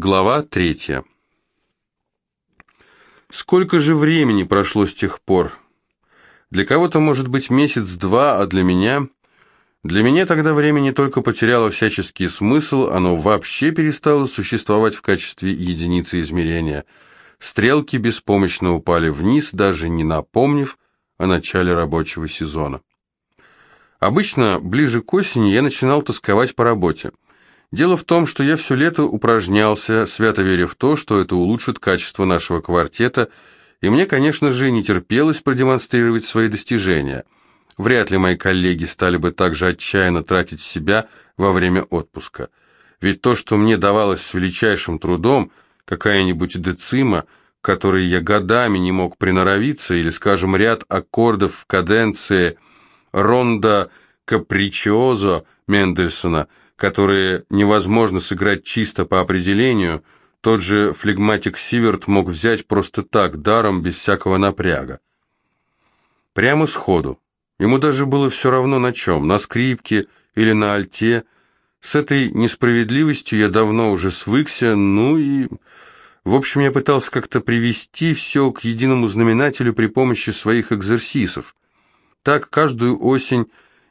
Глава третья. Сколько же времени прошло с тех пор? Для кого-то, может быть, месяц-два, а для меня... Для меня тогда время не только потеряло всяческий смысл, оно вообще перестало существовать в качестве единицы измерения. Стрелки беспомощно упали вниз, даже не напомнив о начале рабочего сезона. Обычно, ближе к осени, я начинал тосковать по работе – Дело в том, что я все лето упражнялся, свято веря в то, что это улучшит качество нашего квартета, и мне, конечно же, не терпелось продемонстрировать свои достижения. Вряд ли мои коллеги стали бы так же отчаянно тратить себя во время отпуска. Ведь то, что мне давалось с величайшим трудом, какая-нибудь децима, которой я годами не мог приноровиться, или, скажем, ряд аккордов в каденции «Ронда Капричиозо» Мендельсона – которые невозможно сыграть чисто по определению, тот же флегматик Сиверт мог взять просто так, даром, без всякого напряга. Прямо сходу. Ему даже было все равно на чем, на скрипке или на альте. С этой несправедливостью я давно уже свыкся, ну и... В общем, я пытался как-то привести все к единому знаменателю при помощи своих экзерсисов. Так, каждую осень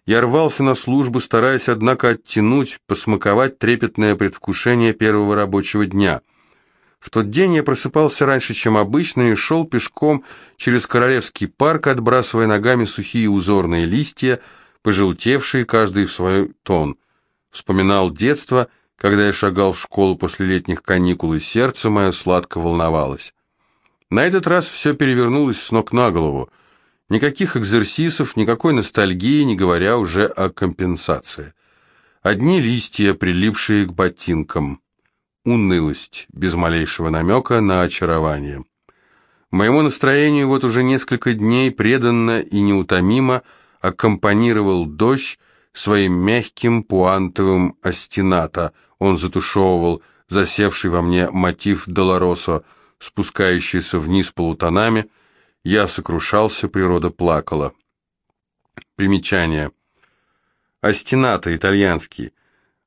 я рвался на службу, стараясь, однако, оттянуть, посмаковать трепетное предвкушение первого рабочего дня. В тот день я просыпался раньше, чем обычно, и шел пешком через Королевский парк, отбрасывая ногами сухие узорные листья, пожелтевшие каждый в свой тон. Вспоминал детство, когда я шагал в школу после летних каникул, и сердце мое сладко волновалось. На этот раз все перевернулось с ног на голову. Никаких экзерсисов, никакой ностальгии, не говоря уже о компенсации. Одни листья, прилипшие к ботинкам. Унылость, без малейшего намека на очарование. Моему настроению вот уже несколько дней преданно и неутомимо аккомпанировал дождь своим мягким пуантовым остената. Он затушевывал засевший во мне мотив Долоросо, спускающийся вниз полутонами, я сокрушался, природа плакала. Примечание. Астената, итальянский.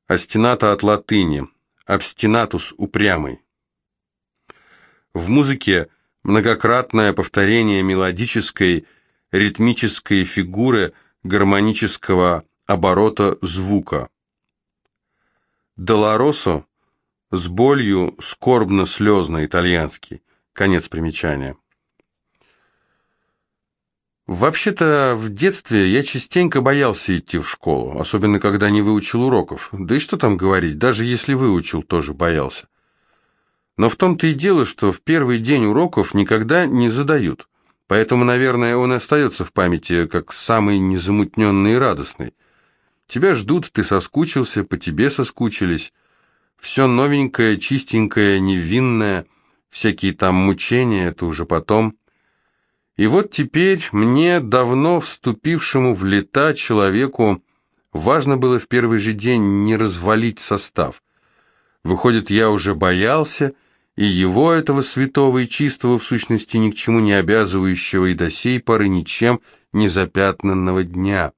Астената от латыни. Абстинатус упрямый. В музыке многократное повторение мелодической, ритмической фигуры гармонического оборота звука. Долоросо с болью скорбно-слезно итальянский. Конец примечания. Вообще-то, в детстве я частенько боялся идти в школу, особенно когда не выучил уроков. Да и что там говорить, даже если выучил, тоже боялся. Но в том-то и дело, что в первый день уроков никогда не задают. Поэтому, наверное, он и остается в памяти как самый незамутненный и радостный. Тебя ждут, ты соскучился, по тебе соскучились. Все новенькое, чистенькое, невинное, всякие там мучения, это уже потом – и вот теперь мне, давно вступившему в лета человеку, важно было в первый же день не развалить состав. Выходит, я уже боялся, и его, этого святого и чистого, в сущности ни к чему не обязывающего и до сей поры ничем не запятнанного дня.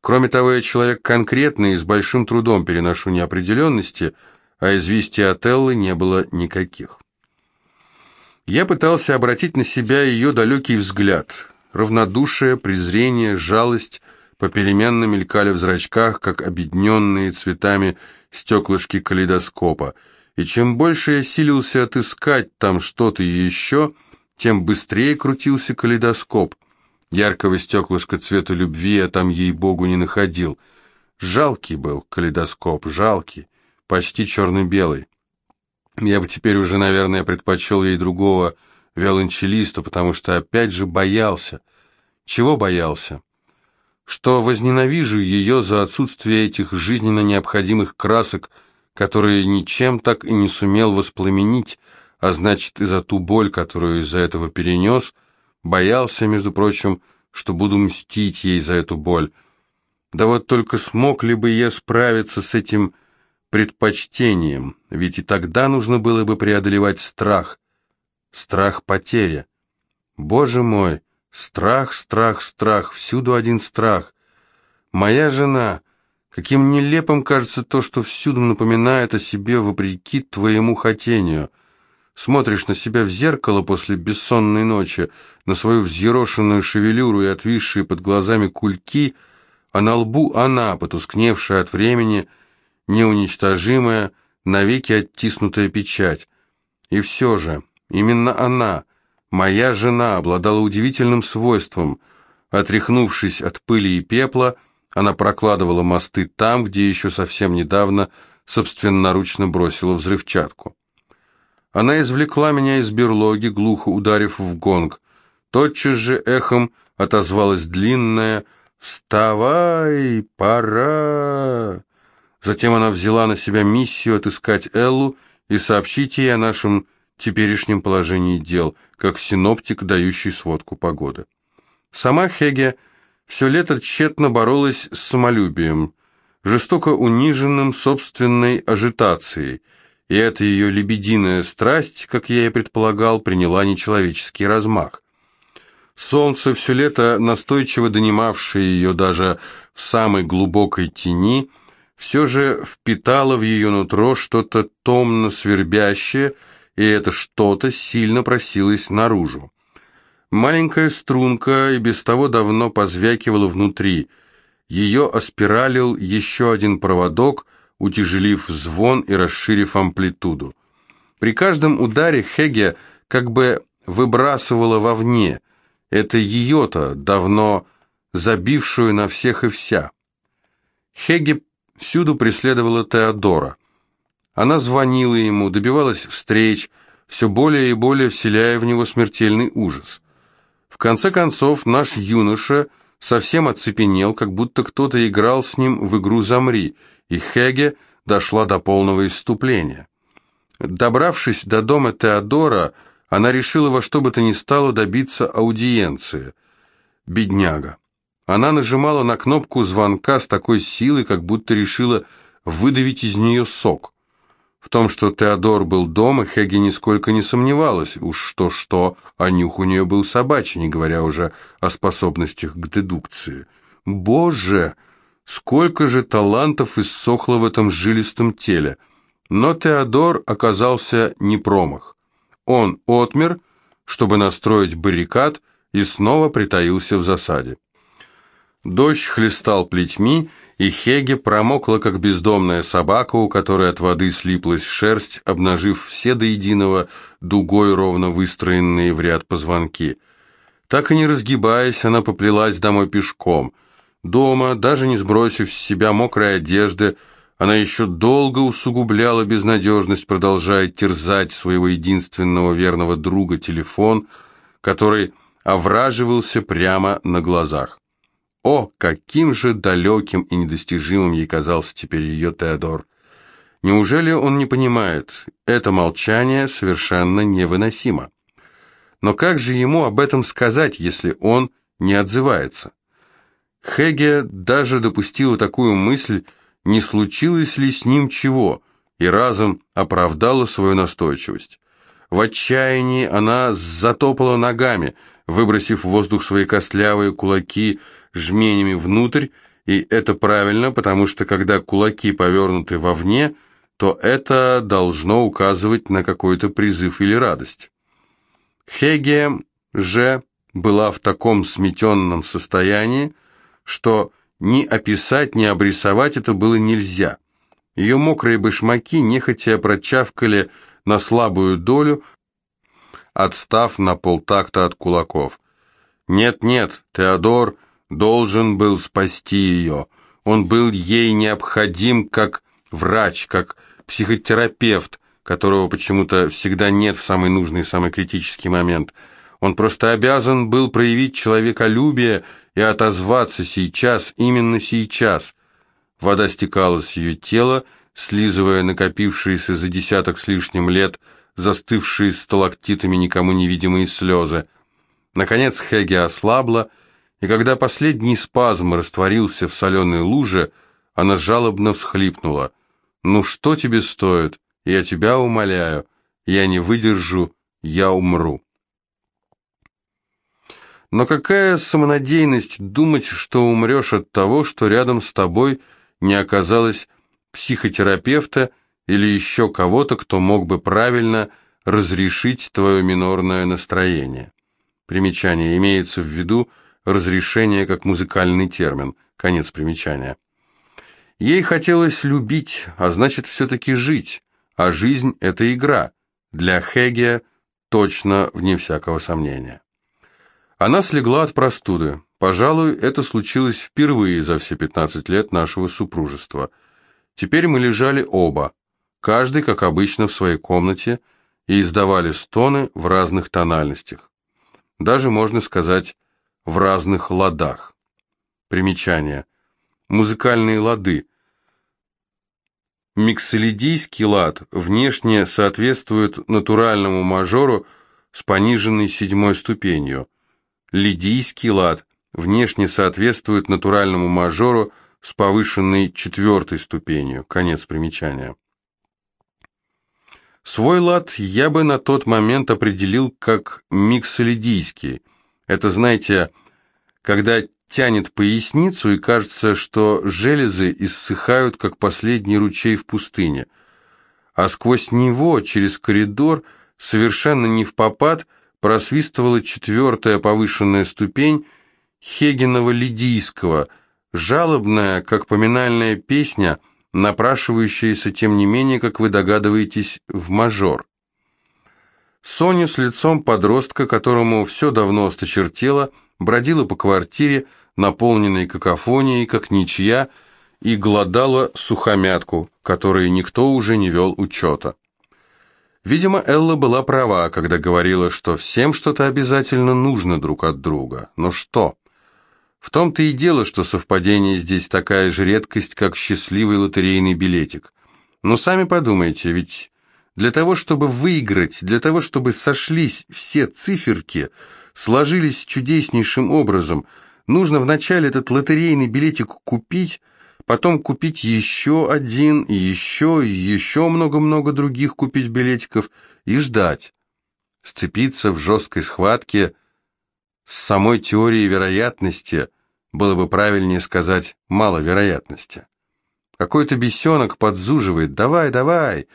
Кроме того, я человек конкретный и с большим трудом переношу неопределенности, а известий от Эллы не было никаких. Я пытался обратить на себя ее далекий взгляд. Равнодушие, презрение, жалость попеременно мелькали в зрачках, как обедненные цветами стеклышки калейдоскопа. И чем больше я силился отыскать там что-то еще, тем быстрее крутился калейдоскоп. Яркого стеклышка цвета любви я там, ей-богу, не находил. Жалкий был калейдоскоп, жалкий, почти черно-белый. Я бы теперь уже, наверное, предпочел ей другого виолончелиста, потому что опять же боялся. Чего боялся? Что возненавижу ее за отсутствие этих жизненно необходимых красок, которые ничем так и не сумел воспламенить, а значит и за ту боль, которую из-за этого перенес, боялся, между прочим, что буду мстить ей за эту боль. Да вот только смог ли бы я справиться с этим предпочтением, ведь и тогда нужно было бы преодолевать страх. Страх потери. Боже мой, страх, страх, страх, всюду один страх. Моя жена, Каким нелепым кажется то, что всюду напоминает о себе вопреки твоему хотению. Смотришь на себя в зеркало после бессонной ночи, на свою взъерошенную шевелюру и отвисшие под глазами кульки, а на лбу она, потускневшая от времени, неуничтожимая, навеки оттиснутая печать. И все же, именно она, моя жена, обладала удивительным свойством. Отряхнувшись от пыли и пепла, она прокладывала мосты там, где еще совсем недавно собственноручно бросила взрывчатку. Она извлекла меня из берлоги, глухо ударив в гонг. Тотчас же эхом отозвалась длинная «Вставай, пора!». Затем она взяла на себя миссию отыскать Эллу и сообщить ей о нашем теперешнем положении дел, как синоптик, дающий сводку погоды. Сама Хеге все лето тщетно боролась с самолюбием, жестоко униженным собственной ажитацией, и эта ее лебединая страсть, как я и предполагал, приняла нечеловеческий размах. Солнце, все лето настойчиво донимавшее ее даже в самой глубокой тени, все же впитало в ее нутро что-то томно свербящее, и это что-то сильно просилось наружу. Маленькая струнка и без того давно позвякивала внутри. Ее оспиралил еще один проводок, утяжелив звон и расширив амплитуду. При каждом ударе Хеге как бы выбрасывала вовне. Это ее-то, давно забившую на всех и вся. Хеге всюду преследовала Теодора. Она звонила ему, добивалась встреч, все более и более вселяя в него смертельный ужас. В конце концов, наш юноша совсем оцепенел, как будто кто-то играл с ним в игру «Замри», и Хеге дошла до полного исступления. Добравшись до дома Теодора, она решила во что бы то ни стало добиться аудиенции. Бедняга. Она нажимала на кнопку звонка с такой силой, как будто решила выдавить из нее сок. В том, что Теодор был дома, Хеги нисколько не сомневалась. Уж что-что, а нюх у нее был собачий, не говоря уже о способностях к дедукции. Боже, сколько же талантов иссохло в этом жилистом теле! Но Теодор оказался не промах. Он отмер, чтобы настроить баррикад, и снова притаился в засаде. Дождь хлестал плетьми, и Хеге промокла, как бездомная собака, у которой от воды слиплась шерсть, обнажив все до единого дугой ровно выстроенные в ряд позвонки. Так и не разгибаясь, она поплелась домой пешком. Дома, даже не сбросив с себя мокрой одежды, она еще долго усугубляла безнадежность, продолжая терзать своего единственного верного друга телефон, который овраживался прямо на глазах. О, каким же далеким и недостижимым ей казался теперь ее Теодор! Неужели он не понимает, это молчание совершенно невыносимо? Но как же ему об этом сказать, если он не отзывается? Хеге даже допустила такую мысль, не случилось ли с ним чего, и разом оправдала свою настойчивость. В отчаянии она затопала ногами, выбросив в воздух свои костлявые кулаки, жменями внутрь, и это правильно, потому что когда кулаки повернуты вовне, то это должно указывать на какой-то призыв или радость. Хеге же была в таком сметенном состоянии, что ни описать, ни обрисовать это было нельзя. Ее мокрые башмаки нехотя прочавкали на слабую долю, отстав на полтакта от кулаков. «Нет-нет, Теодор должен был спасти ее. Он был ей необходим как врач, как психотерапевт, которого почему-то всегда нет в самый нужный, самый критический момент. Он просто обязан был проявить человеколюбие и отозваться сейчас, именно сейчас. Вода стекала с ее тела, слизывая накопившиеся за десяток с лишним лет застывшие сталактитами никому невидимые слезы. Наконец Хеги ослабла, и когда последний спазм растворился в соленой луже, она жалобно всхлипнула. «Ну что тебе стоит? Я тебя умоляю. Я не выдержу, я умру». Но какая самонадеянность думать, что умрешь от того, что рядом с тобой не оказалось психотерапевта или еще кого-то, кто мог бы правильно разрешить твое минорное настроение. Примечание имеется в виду разрешение как музыкальный термин. Конец примечания. Ей хотелось любить, а значит все-таки жить, а жизнь – это игра. Для Хегия точно вне всякого сомнения. Она слегла от простуды. Пожалуй, это случилось впервые за все 15 лет нашего супружества. Теперь мы лежали оба, каждый, как обычно, в своей комнате, и издавали стоны в разных тональностях. Даже, можно сказать, в разных ладах. Примечание. Музыкальные лады. Миксолидийский лад внешне соответствует натуральному мажору с пониженной седьмой ступенью. Лидийский лад внешне соответствует натуральному мажору с повышенной четвертой ступенью. Конец примечания. Свой лад я бы на тот момент определил как миксолидийский. Это, знаете, когда тянет поясницу и кажется, что железы иссыхают, как последний ручей в пустыне. А сквозь него, через коридор, совершенно не в попад, просвистывала четвертая повышенная ступень Хегенова-Лидийского, жалобная, как поминальная песня – напрашивающаяся, тем не менее, как вы догадываетесь, в мажор. Соня с лицом подростка, которому все давно осточертело, бродила по квартире, наполненной какофонией, как ничья, и глодала сухомятку, которой никто уже не вел учета. Видимо, Элла была права, когда говорила, что всем что-то обязательно нужно друг от друга. Но что? В том-то и дело, что совпадение здесь такая же редкость, как счастливый лотерейный билетик. Но сами подумайте, ведь для того, чтобы выиграть, для того, чтобы сошлись все циферки, сложились чудеснейшим образом, нужно вначале этот лотерейный билетик купить, потом купить еще один, еще, и еще много-много других купить билетиков и ждать. Сцепиться в жесткой схватке с самой теорией вероятности, было бы правильнее сказать маловероятности. Какой-то бесенок подзуживает «давай, давай,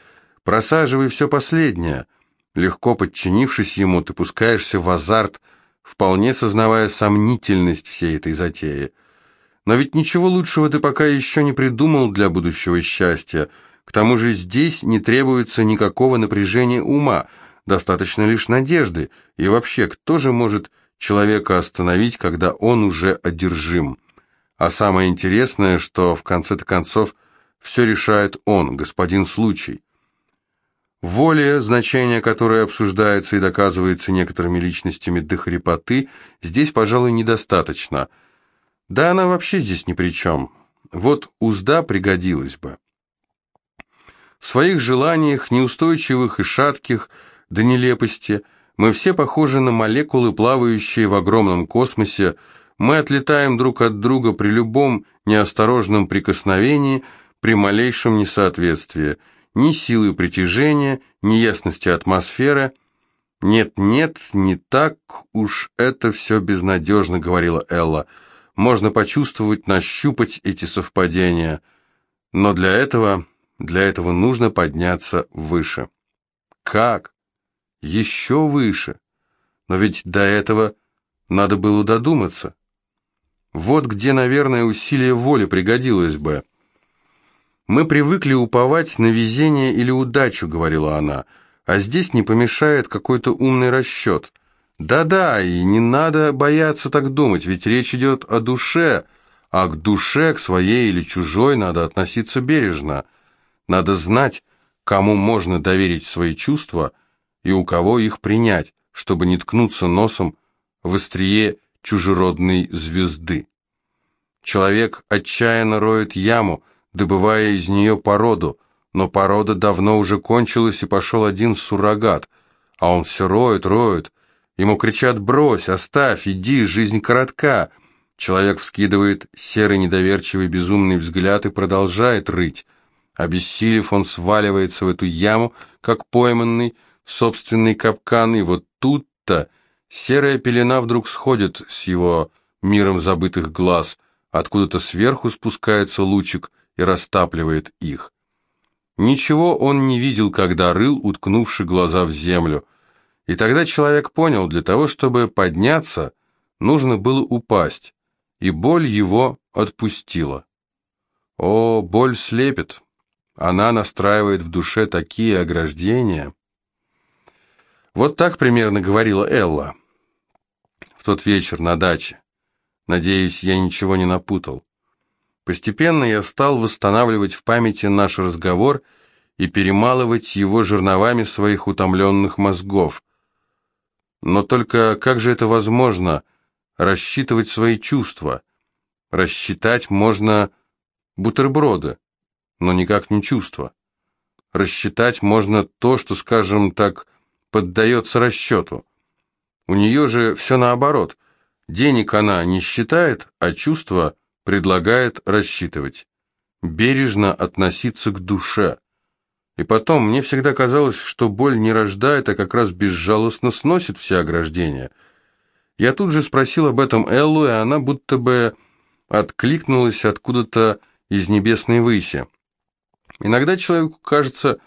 просаживай все последнее». Легко подчинившись ему, ты пускаешься в азарт, вполне сознавая сомнительность всей этой затеи. Но ведь ничего лучшего ты пока еще не придумал для будущего счастья. К тому же здесь не требуется никакого напряжения ума, достаточно лишь надежды. И вообще, кто же может человека остановить, когда он уже одержим. А самое интересное, что в конце-то концов все решает он, господин случай. Воля, значение которой обсуждается и доказывается некоторыми личностями до хрипоты, здесь, пожалуй, недостаточно. Да она вообще здесь ни при чем. Вот узда пригодилась бы. В своих желаниях, неустойчивых и шатких, до нелепости – мы все похожи на молекулы, плавающие в огромном космосе. Мы отлетаем друг от друга при любом неосторожном прикосновении, при малейшем несоответствии. Ни силы притяжения, ни ясности атмосферы. «Нет-нет, не так уж это все безнадежно», — говорила Элла. «Можно почувствовать, нащупать эти совпадения. Но для этого, для этого нужно подняться выше». «Как?» еще выше. Но ведь до этого надо было додуматься. Вот где, наверное, усилие воли пригодилось бы. «Мы привыкли уповать на везение или удачу», — говорила она, «а здесь не помешает какой-то умный расчет. Да-да, и не надо бояться так думать, ведь речь идет о душе, а к душе, к своей или чужой, надо относиться бережно. Надо знать, кому можно доверить свои чувства, и у кого их принять, чтобы не ткнуться носом в острие чужеродной звезды. Человек отчаянно роет яму, добывая из нее породу, но порода давно уже кончилась и пошел один суррогат, а он все роет, роет. Ему кричат «брось, оставь, иди, жизнь коротка». Человек вскидывает серый недоверчивый безумный взгляд и продолжает рыть. Обессилев, он сваливается в эту яму, как пойманный, собственный капкан, и вот тут-то серая пелена вдруг сходит с его миром забытых глаз, откуда-то сверху спускается лучик и растапливает их. Ничего он не видел, когда рыл, уткнувши глаза в землю. И тогда человек понял, для того, чтобы подняться, нужно было упасть, и боль его отпустила. О, боль слепит. Она настраивает в душе такие ограждения. Вот так примерно говорила Элла в тот вечер на даче. Надеюсь, я ничего не напутал. Постепенно я стал восстанавливать в памяти наш разговор и перемалывать его жерновами своих утомленных мозгов. Но только как же это возможно, рассчитывать свои чувства? Рассчитать можно бутерброды, но никак не чувства. Рассчитать можно то, что, скажем так, поддается расчету. У нее же все наоборот. Денег она не считает, а чувства предлагает рассчитывать. Бережно относиться к душе. И потом, мне всегда казалось, что боль не рождает, а как раз безжалостно сносит все ограждения. Я тут же спросил об этом Эллу, и она будто бы откликнулась откуда-то из небесной выси. Иногда человеку кажется,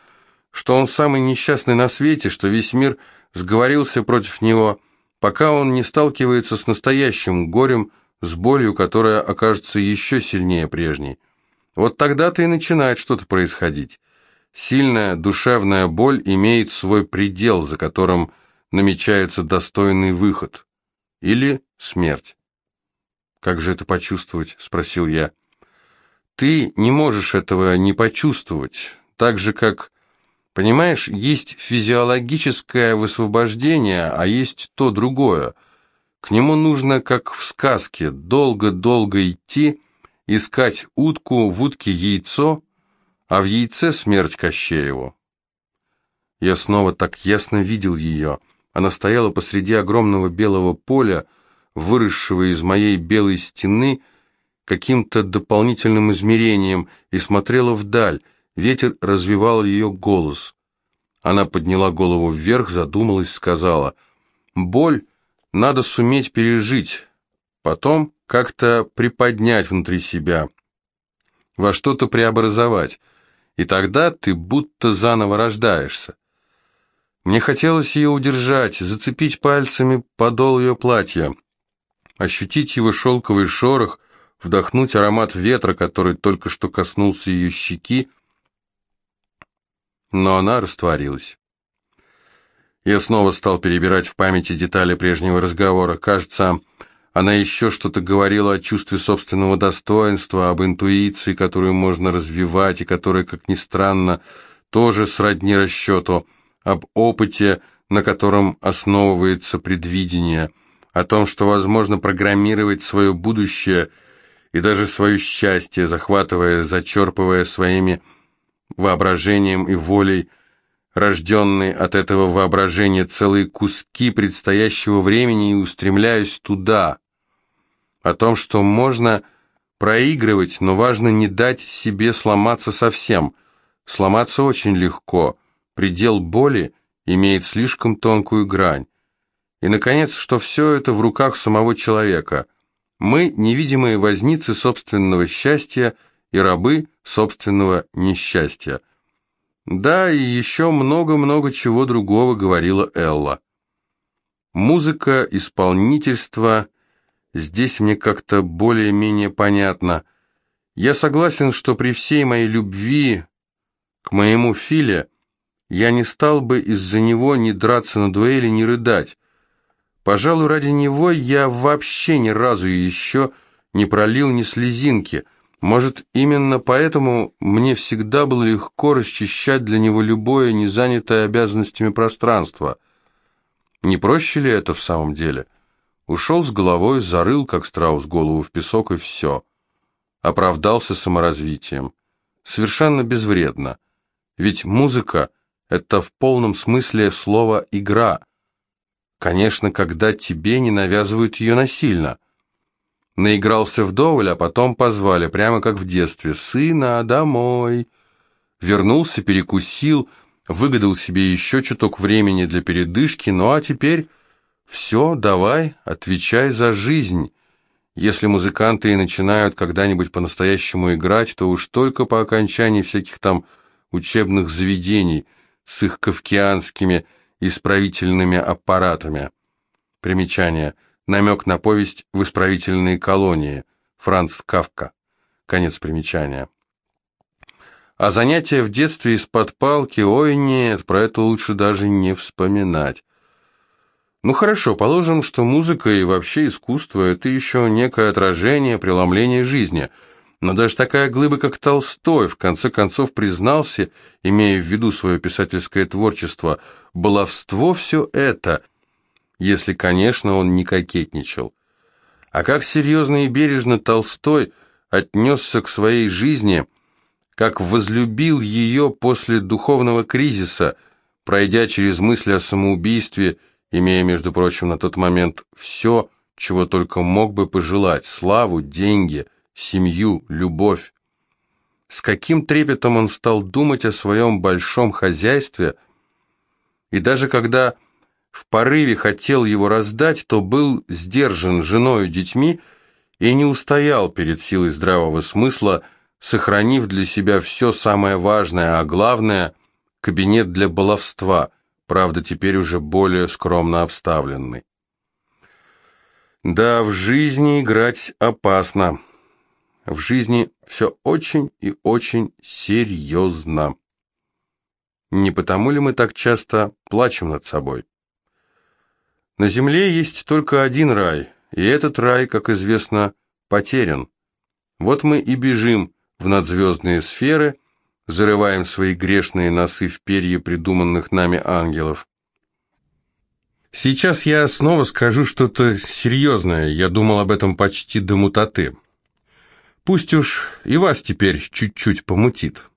что он самый несчастный на свете, что весь мир сговорился против него, пока он не сталкивается с настоящим горем, с болью, которая окажется еще сильнее прежней. Вот тогда-то и начинает что-то происходить. Сильная душевная боль имеет свой предел, за которым намечается достойный выход. Или смерть. «Как же это почувствовать?» – спросил я. Ты не можешь этого не почувствовать, так же как, понимаешь, есть физиологическое высвобождение, а есть то другое. К нему нужно, как в сказке, долго-долго идти, искать утку, в утке яйцо, а в яйце смерть Кощееву. Я снова так ясно видел ее. Она стояла посреди огромного белого поля, выросшего из моей белой стены, каким-то дополнительным измерением и смотрела вдаль. Ветер развивал ее голос. Она подняла голову вверх, задумалась, сказала, «Боль надо суметь пережить, потом как-то приподнять внутри себя, во что-то преобразовать, и тогда ты будто заново рождаешься». Мне хотелось ее удержать, зацепить пальцами подол ее платья, ощутить его шелковый шорох — вдохнуть аромат ветра, который только что коснулся ее щеки, но она растворилась. Я снова стал перебирать в памяти детали прежнего разговора. Кажется, она еще что-то говорила о чувстве собственного достоинства, об интуиции, которую можно развивать, и которая, как ни странно, тоже сродни расчету, об опыте, на котором основывается предвидение, о том, что возможно программировать свое будущее – и даже свое счастье, захватывая, зачерпывая своими воображением и волей, рожденные от этого воображения целые куски предстоящего времени и устремляюсь туда, о том, что можно проигрывать, но важно не дать себе сломаться совсем. Сломаться очень легко, предел боли имеет слишком тонкую грань. И, наконец, что все это в руках самого человека – мы невидимые возницы собственного счастья и рабы собственного несчастья. Да, и еще много-много чего другого говорила Элла. Музыка, исполнительство, здесь мне как-то более-менее понятно. Я согласен, что при всей моей любви к моему Филе я не стал бы из-за него ни драться на дуэли, ни рыдать. Пожалуй, ради него я вообще ни разу еще не пролил ни слезинки. Может, именно поэтому мне всегда было легко расчищать для него любое незанятое обязанностями пространство. Не проще ли это в самом деле? Ушел с головой, зарыл, как страус, голову в песок, и все. Оправдался саморазвитием. Совершенно безвредно. Ведь музыка — это в полном смысле слова «игра», Конечно, когда тебе не навязывают ее насильно. Наигрался вдоволь, а потом позвали, прямо как в детстве, «Сына, домой!» Вернулся, перекусил, выгадал себе еще чуток времени для передышки, ну а теперь все, давай, отвечай за жизнь. Если музыканты и начинают когда-нибудь по-настоящему играть, то уж только по окончании всяких там учебных заведений с их кавкианскими исправительными аппаратами. Примечание. Намек на повесть «В исправительные колонии». Франц Кавка. Конец примечания. А занятия в детстве из-под палки, ой нет, про это лучше даже не вспоминать. Ну хорошо, положим, что музыка и вообще искусство – это еще некое отражение, преломление жизни. Но даже такая глыба, как Толстой, в конце концов признался, имея в виду свое писательское творчество, баловство все это, если, конечно, он не кокетничал. А как серьезно и бережно Толстой отнесся к своей жизни, как возлюбил ее после духовного кризиса, пройдя через мысли о самоубийстве – имея, между прочим, на тот момент все, чего только мог бы пожелать – славу, деньги, семью, любовь. С каким трепетом он стал думать о своем большом хозяйстве, и даже когда в порыве хотел его раздать, то был сдержан женою, детьми и не устоял перед силой здравого смысла, сохранив для себя все самое важное, а главное – кабинет для баловства – правда, теперь уже более скромно обставленный. Да, в жизни играть опасно. В жизни все очень и очень серьезно. Не потому ли мы так часто плачем над собой? На земле есть только один рай, и этот рай, как известно, потерян. Вот мы и бежим в надзвездные сферы, зарываем свои грешные носы в перья придуманных нами ангелов. Сейчас я снова скажу что-то серьезное, я думал об этом почти до мутаты. Пусть уж и вас теперь чуть-чуть помутит.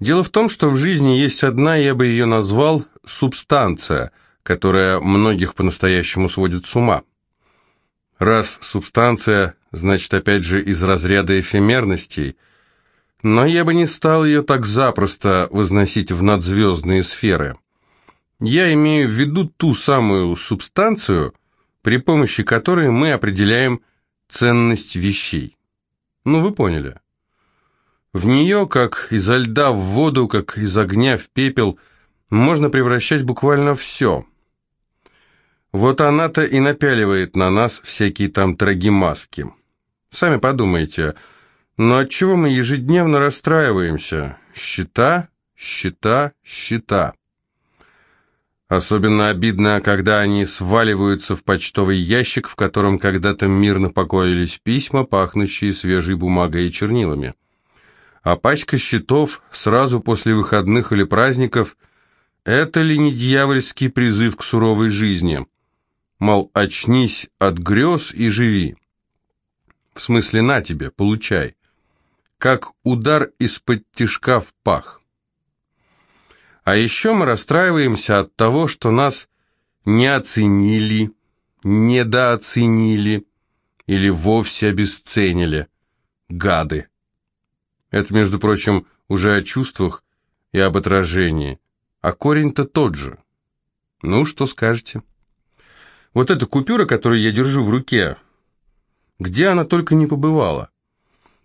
Дело в том, что в жизни есть одна, я бы ее назвал, субстанция, которая многих по-настоящему сводит с ума. Раз субстанция, значит опять же из разряда эфемерностей – но я бы не стал ее так запросто возносить в надзвездные сферы. Я имею в виду ту самую субстанцию, при помощи которой мы определяем ценность вещей. Ну, вы поняли. В нее, как изо льда в воду, как из огня в пепел, можно превращать буквально все. Вот она-то и напяливает на нас всякие там трагимаски. Сами подумайте – но отчего мы ежедневно расстраиваемся? Счета, счета, счета. Особенно обидно, когда они сваливаются в почтовый ящик, в котором когда-то мирно покоились письма, пахнущие свежей бумагой и чернилами. А пачка счетов сразу после выходных или праздников – это ли не дьявольский призыв к суровой жизни? Мол, очнись от грез и живи. В смысле, на тебе, получай как удар из-под тишка в пах. А еще мы расстраиваемся от того, что нас не оценили, недооценили или вовсе обесценили. Гады. Это, между прочим, уже о чувствах и об отражении. А корень-то тот же. Ну, что скажете? Вот эта купюра, которую я держу в руке, где она только не побывала.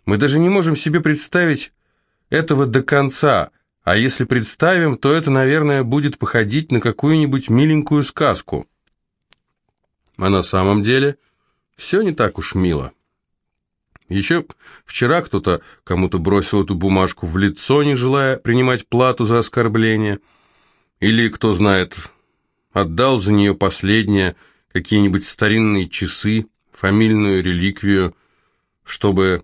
Мы даже не можем себе представить этого до конца, а если представим, то это, наверное, будет походить на какую-нибудь миленькую сказку. А на самом деле все не так уж мило. Еще вчера кто-то кому-то бросил эту бумажку в лицо, не желая принимать плату за оскорбление. Или, кто знает, отдал за нее последнее, какие-нибудь старинные часы, фамильную реликвию, чтобы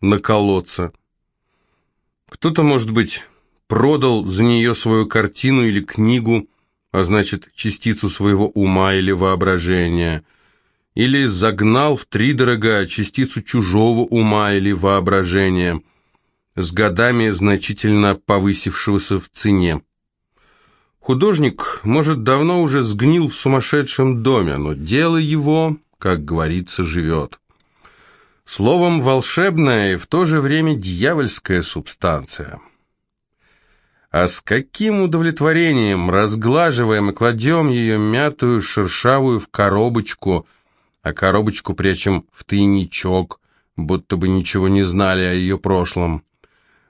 наколоться. Кто-то, может быть, продал за нее свою картину или книгу, а значит, частицу своего ума или воображения, или загнал в втридорога частицу чужого ума или воображения, с годами значительно повысившегося в цене. Художник, может, давно уже сгнил в сумасшедшем доме, но дело его, как говорится, живет. Словом, волшебная и в то же время дьявольская субстанция. А с каким удовлетворением разглаживаем и кладем ее мятую, шершавую в коробочку, а коробочку прячем в тайничок, будто бы ничего не знали о ее прошлом.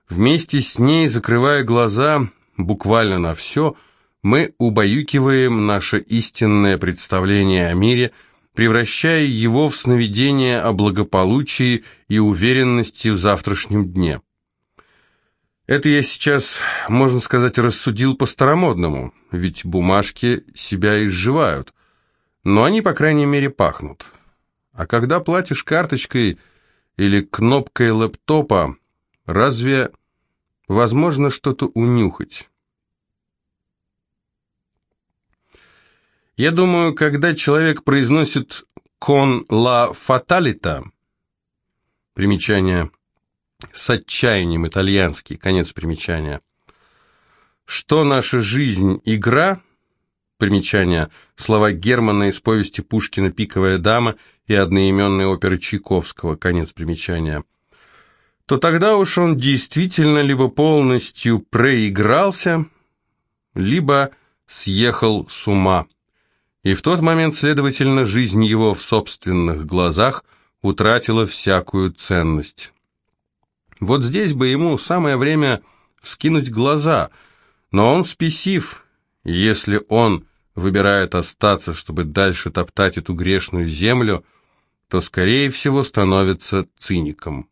Вместе с ней, закрывая глаза буквально на все, мы убаюкиваем наше истинное представление о мире, превращая его в сновидение о благополучии и уверенности в завтрашнем дне. Это я сейчас, можно сказать, рассудил по-старомодному, ведь бумажки себя изживают, но они, по крайней мере, пахнут. А когда платишь карточкой или кнопкой лэптопа, разве возможно что-то унюхать? Я думаю, когда человек произносит «con la fatalita», примечание с отчаянием итальянский, конец примечания, что наша жизнь – игра, примечание, слова Германа из повести Пушкина «Пиковая дама» и одноименной оперы Чайковского, конец примечания, то тогда уж он действительно либо полностью проигрался, либо съехал с ума. И в тот момент, следовательно, жизнь его в собственных глазах утратила всякую ценность. Вот здесь бы ему самое время вскинуть глаза, но он спесив, если он выбирает остаться, чтобы дальше топтать эту грешную землю, то, скорее всего, становится циником.